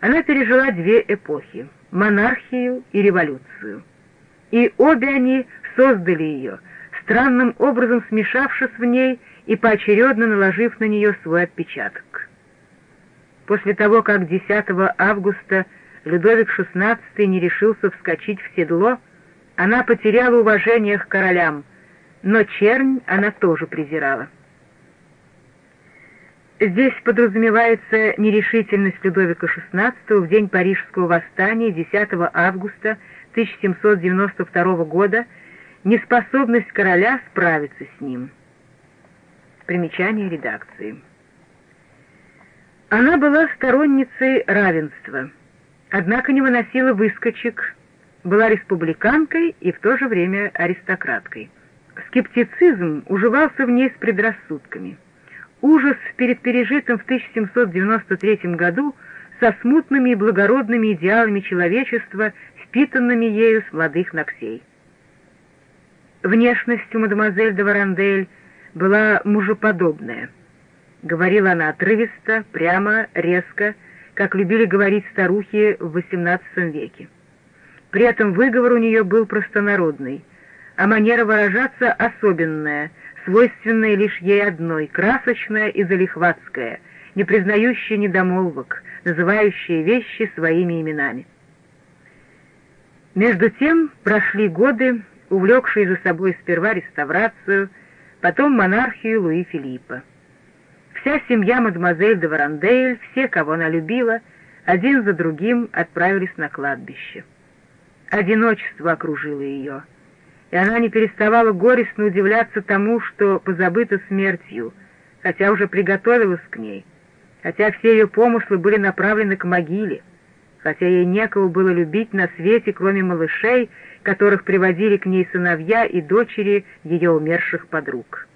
Она пережила две эпохи — монархию и революцию. И обе они создали ее, странным образом смешавшись в ней и поочередно наложив на нее свой отпечаток. После того, как 10 августа Людовик XVI не решился вскочить в седло, она потеряла уважение к королям, но чернь она тоже презирала. Здесь подразумевается нерешительность Людовика XVI в день Парижского восстания 10 августа 1792 года, неспособность короля справиться с ним. Примечание редакции. Она была сторонницей равенства, однако не выносила выскочек, была республиканкой и в то же время аристократкой. Скептицизм уживался в ней с предрассудками – ужас перед пережитым в 1793 году со смутными и благородными идеалами человечества, впитанными ею с молодых ногтей. Внешность мадемуазель де Варандель была мужеподобная. Говорила она отрывисто, прямо, резко, как любили говорить старухи в XVIII веке. При этом выговор у нее был простонародный, а манера выражаться особенная — свойственное лишь ей одной, красочное и залихватское, не признающее недомолвок, называющее вещи своими именами. Между тем прошли годы, увлекшие за собой сперва реставрацию, потом монархию Луи Филиппа. Вся семья мадемуазель де Варандель, все, кого она любила, один за другим отправились на кладбище. Одиночество окружило ее — и она не переставала горестно удивляться тому, что позабыта смертью, хотя уже приготовилась к ней, хотя все ее помыслы были направлены к могиле, хотя ей некого было любить на свете, кроме малышей, которых приводили к ней сыновья и дочери ее умерших подруг.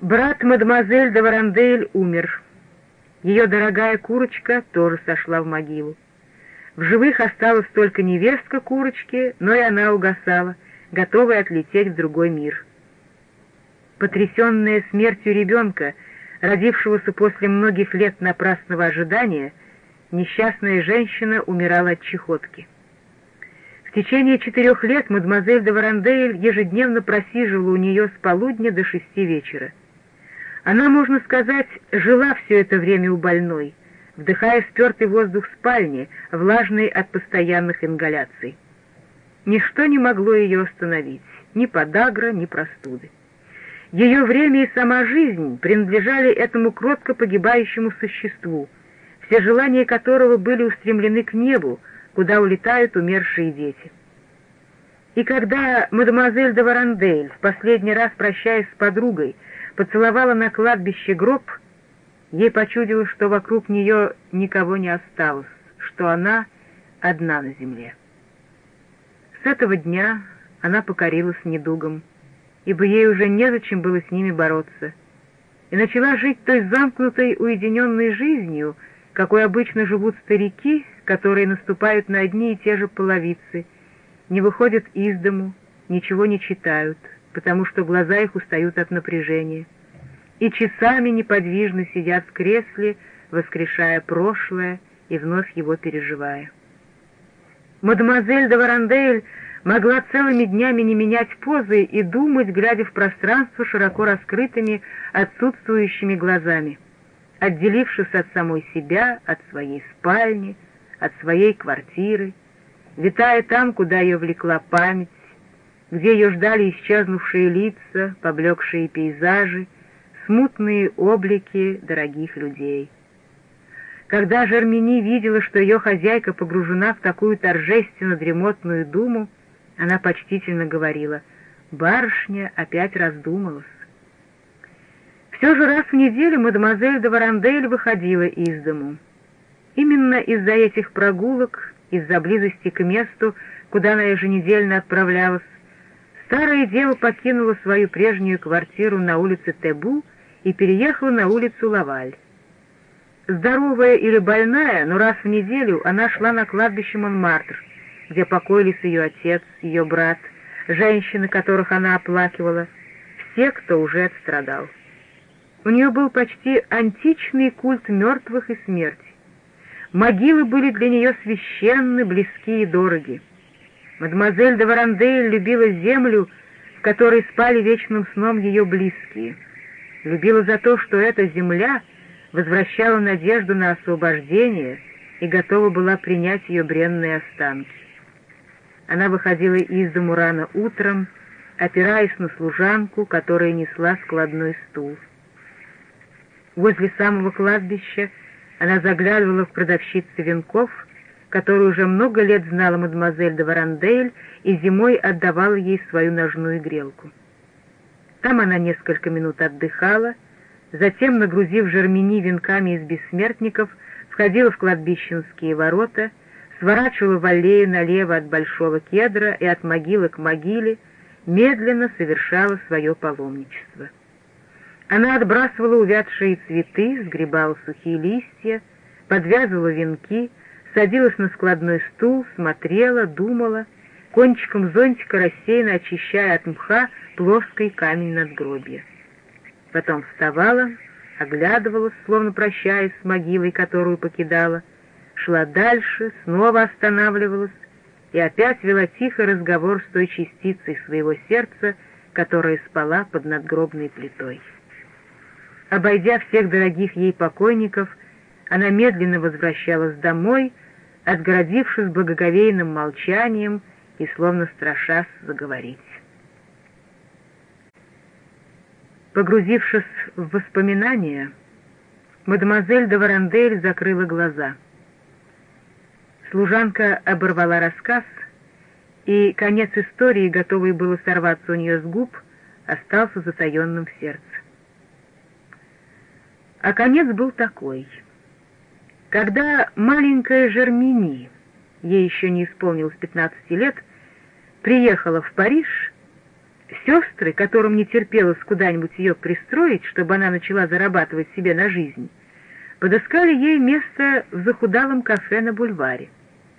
Брат мадемуазель де Варандель умер. Ее дорогая курочка тоже сошла в могилу. В живых осталась только невестка курочки, но и она угасала, готовая отлететь в другой мир. Потрясенная смертью ребенка, родившегося после многих лет напрасного ожидания, несчастная женщина умирала от чехотки. В течение четырех лет мадемуазель де Варандель ежедневно просиживала у нее с полудня до шести вечера. Она, можно сказать, жила все это время у больной — вдыхая спертый воздух спальни, влажный от постоянных ингаляций. Ничто не могло ее остановить, ни подагра, ни простуды. Ее время и сама жизнь принадлежали этому кротко погибающему существу, все желания которого были устремлены к небу, куда улетают умершие дети. И когда мадемуазель де Варандель в последний раз, прощаясь с подругой, поцеловала на кладбище гроб, Ей почудилось, что вокруг нее никого не осталось, что она одна на земле. С этого дня она покорилась недугом, ибо ей уже незачем было с ними бороться, и начала жить той замкнутой, уединенной жизнью, какой обычно живут старики, которые наступают на одни и те же половицы, не выходят из дому, ничего не читают, потому что глаза их устают от напряжения и часами неподвижно сидят в кресле, воскрешая прошлое и вновь его переживая. Мадемуазель де Варандель могла целыми днями не менять позы и думать, глядя в пространство широко раскрытыми, отсутствующими глазами, отделившись от самой себя, от своей спальни, от своей квартиры, витая там, куда ее влекла память, где ее ждали исчезнувшие лица, поблекшие пейзажи, смутные облики дорогих людей. Когда Жермени видела, что ее хозяйка погружена в такую торжественно-дремотную думу, она почтительно говорила, «Барышня опять раздумалась». Все же раз в неделю мадемуазель де Варандель выходила из дому. Именно из-за этих прогулок, из-за близости к месту, куда она еженедельно отправлялась, старая дева покинула свою прежнюю квартиру на улице Тебу и переехала на улицу Лаваль. Здоровая или больная, но раз в неделю она шла на кладбище Монмартр, где покоились ее отец, ее брат, женщины, которых она оплакивала, все, кто уже отстрадал. У нее был почти античный культ мертвых и смерти. Могилы были для нее священны, близки и дороги. Мадемуазель де Варандель любила землю, в которой спали вечным сном ее близкие. Любила за то, что эта земля возвращала надежду на освобождение и готова была принять ее бренные останки. Она выходила из дому рано утром, опираясь на служанку, которая несла складной стул. Возле самого кладбища она заглядывала в продавщицы венков, которую уже много лет знала мадемуазель де Варандель и зимой отдавала ей свою ножную грелку. Там она несколько минут отдыхала, затем, нагрузив жермени венками из бессмертников, входила в кладбищенские ворота, сворачивала в аллею налево от большого кедра и от могилы к могиле, медленно совершала свое паломничество. Она отбрасывала увядшие цветы, сгребала сухие листья, подвязывала венки, садилась на складной стул, смотрела, думала, кончиком зонтика рассеянно очищая от мха плоский камень надгробья. Потом вставала, оглядывалась, словно прощаясь с могилой, которую покидала, шла дальше, снова останавливалась и опять вела тихий разговор с той частицей своего сердца, которая спала под надгробной плитой. Обойдя всех дорогих ей покойников, она медленно возвращалась домой, отгородившись благоговейным молчанием и словно страшась заговорить. Погрузившись в воспоминания, мадемуазель де Варандель закрыла глаза. Служанка оборвала рассказ, и конец истории, готовый было сорваться у нее с губ, остался затаенным в сердце. А конец был такой. Когда маленькая Жермени, ей еще не исполнилось 15 лет, приехала в Париж, сестры, которым не терпелось куда-нибудь ее пристроить, чтобы она начала зарабатывать себе на жизнь, подыскали ей место в захудалом кафе на бульваре,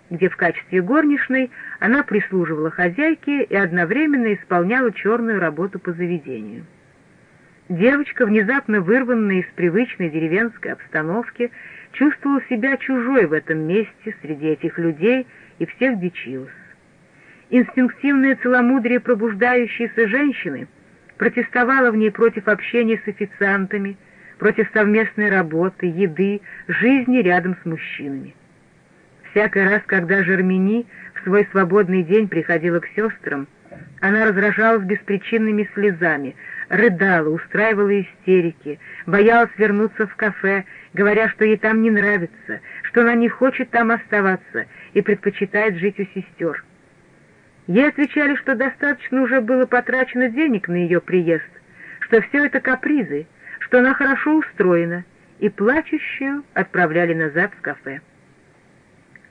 где в качестве горничной она прислуживала хозяйке и одновременно исполняла черную работу по заведению. Девочка, внезапно вырванная из привычной деревенской обстановки, чувствовала себя чужой в этом месте, среди этих людей, и всех дичилась. Инстинктивное целомудрие пробуждающейся женщины протестовало в ней против общения с официантами, против совместной работы, еды, жизни рядом с мужчинами. Всякий раз, когда Жермени в свой свободный день приходила к сестрам, она разражалась беспричинными слезами, рыдала, устраивала истерики, боялась вернуться в кафе, говоря, что ей там не нравится, что она не хочет там оставаться и предпочитает жить у сестер. Ей отвечали, что достаточно уже было потрачено денег на ее приезд, что все это капризы, что она хорошо устроена, и плачущую отправляли назад в кафе.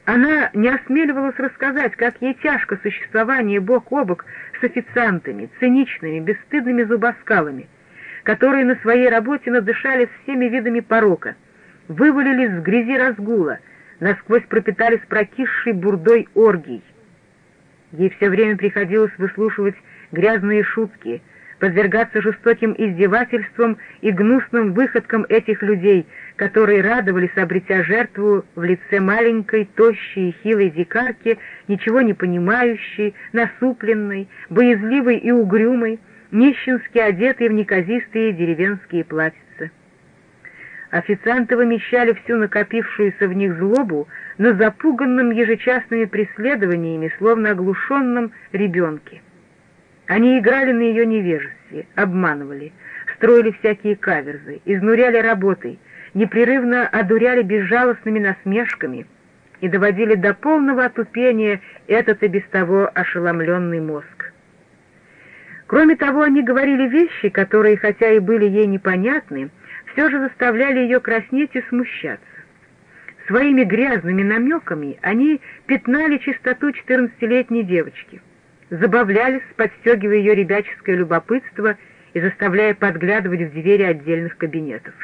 Она не осмеливалась рассказать, как ей тяжко существование бок о бок с официантами, циничными, бесстыдными зубоскалами, которые на своей работе надышались всеми видами порока, вывалились в грязи разгула, насквозь пропитались прокисшей бурдой оргий. Ей все время приходилось выслушивать грязные шутки — подвергаться жестоким издевательствам и гнусным выходкам этих людей, которые радовались, обретя жертву в лице маленькой, тощей хилой дикарки, ничего не понимающей, насупленной, боязливой и угрюмой, нищенски одетой в неказистые деревенские платьица. Официанты вымещали всю накопившуюся в них злобу на запуганном ежечасными преследованиями, словно оглушенном ребенке. Они играли на ее невежестве, обманывали, строили всякие каверзы, изнуряли работой, непрерывно одуряли безжалостными насмешками и доводили до полного отупения этот и без того ошеломленный мозг. Кроме того, они говорили вещи, которые, хотя и были ей непонятны, все же заставляли ее краснеть и смущаться. Своими грязными намеками они пятнали чистоту четырнадцатилетней девочки — забавлялись, подстегивая ее ребяческое любопытство и заставляя подглядывать в двери отдельных кабинетов.